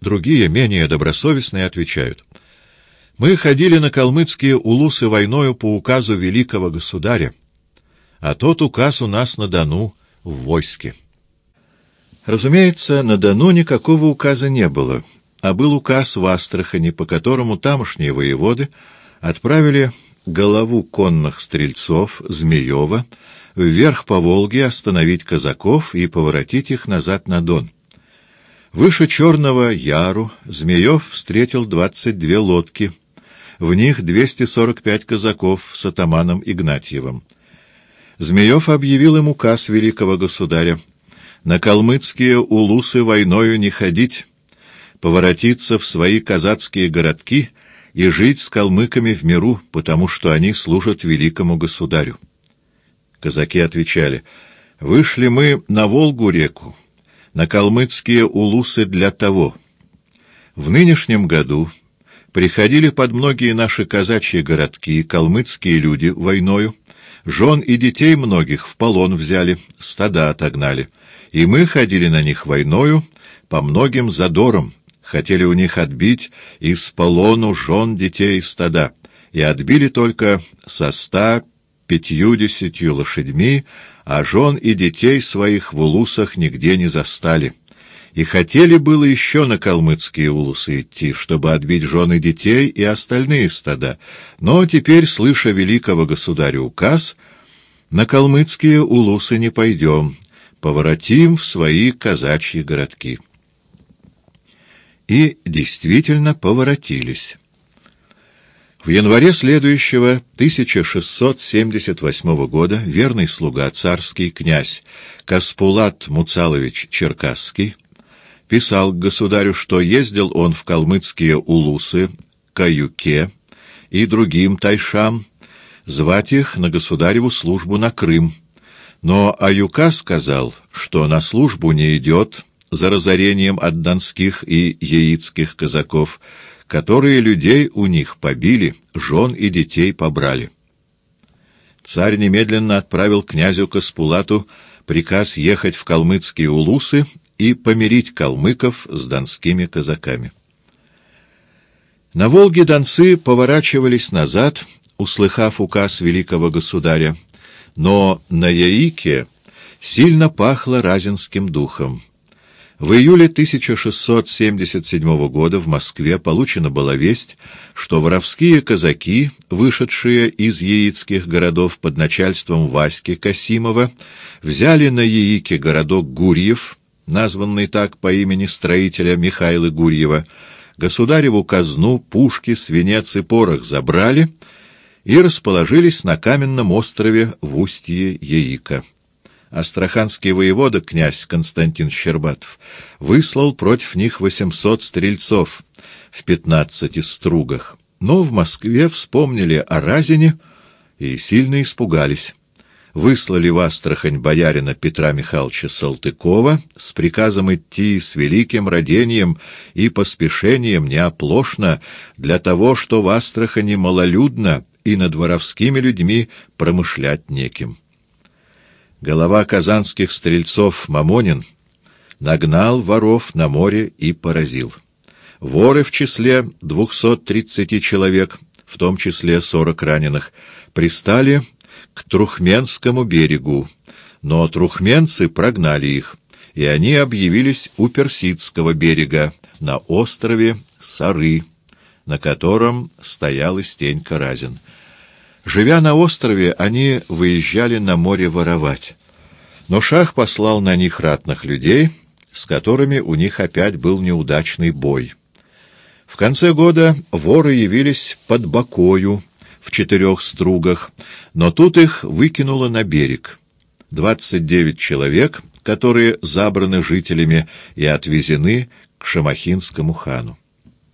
Другие, менее добросовестные, отвечают. Мы ходили на калмыцкие улусы войною по указу великого государя, а тот указ у нас на Дону в войске. Разумеется, на Дону никакого указа не было, а был указ в Астрахани, по которому тамошние воеводы отправили голову конных стрельцов Змеева вверх по Волге остановить казаков и поворотить их назад на Дон. Выше Черного Яру Змеев встретил 22 лодки, в них 245 казаков с атаманом Игнатьевым. Змеев объявил им указ великого государя на калмыцкие улусы войною не ходить, поворотиться в свои казацкие городки и жить с калмыками в миру, потому что они служат великому государю. Казаки отвечали, «Вышли мы на Волгу-реку, на калмыцкие улусы для того. В нынешнем году приходили под многие наши казачьи городки калмыцкие люди войною, жен и детей многих в полон взяли, стада отогнали, и мы ходили на них войною по многим задорам, хотели у них отбить из полону жен, детей стада, и отбили только со ста пятьюдесятью лошадьми, а жен и детей своих в улусах нигде не застали. И хотели было еще на калмыцкие улусы идти, чтобы отбить жены детей и остальные стада. Но теперь, слыша великого государя указ, на калмыцкие улусы не пойдем, поворотим в свои казачьи городки. И действительно поворотились. В январе следующего 1678 года верный слуга царский князь Каспулат Муцалович Черкасский писал к государю, что ездил он в калмыцкие улусы, Каюке и другим тайшам, звать их на государеву службу на Крым. Но Аюка сказал, что на службу не идет за разорением от донских и яицких казаков, которые людей у них побили, жен и детей побрали. Царь немедленно отправил князю Каспулату приказ ехать в калмыцкие улусы и помирить калмыков с донскими казаками. На Волге донцы поворачивались назад, услыхав указ великого государя, но на Яике сильно пахло разинским духом. В июле 1677 года в Москве получена была весть, что воровские казаки, вышедшие из яицких городов под начальством Васьки Касимова, взяли на Яике городок Гурьев, названный так по имени строителя Михаила Гурьева, государеву казну, пушки, свинец и порох забрали и расположились на каменном острове в устье Яика. Астраханский воевода, князь Константин Щербатов, выслал против них восемьсот стрельцов в пятнадцати стругах. Но в Москве вспомнили о Разине и сильно испугались. Выслали в Астрахань боярина Петра Михайловича Салтыкова с приказом идти с великим родением и поспешением неоплошно для того, что в Астрахани малолюдно и над воровскими людьми промышлять неким. Голова казанских стрельцов Мамонин нагнал воров на море и поразил. Воры в числе 230 человек, в том числе 40 раненых, пристали к Трухменскому берегу, но трухменцы прогнали их, и они объявились у Персидского берега, на острове Сары, на котором стоял Истенька Разин. Живя на острове, они выезжали на море воровать. Но шах послал на них ратных людей, с которыми у них опять был неудачный бой. В конце года воры явились под Бакою в четырех стругах, но тут их выкинуло на берег. Двадцать девять человек, которые забраны жителями и отвезены к шамахинскому хану.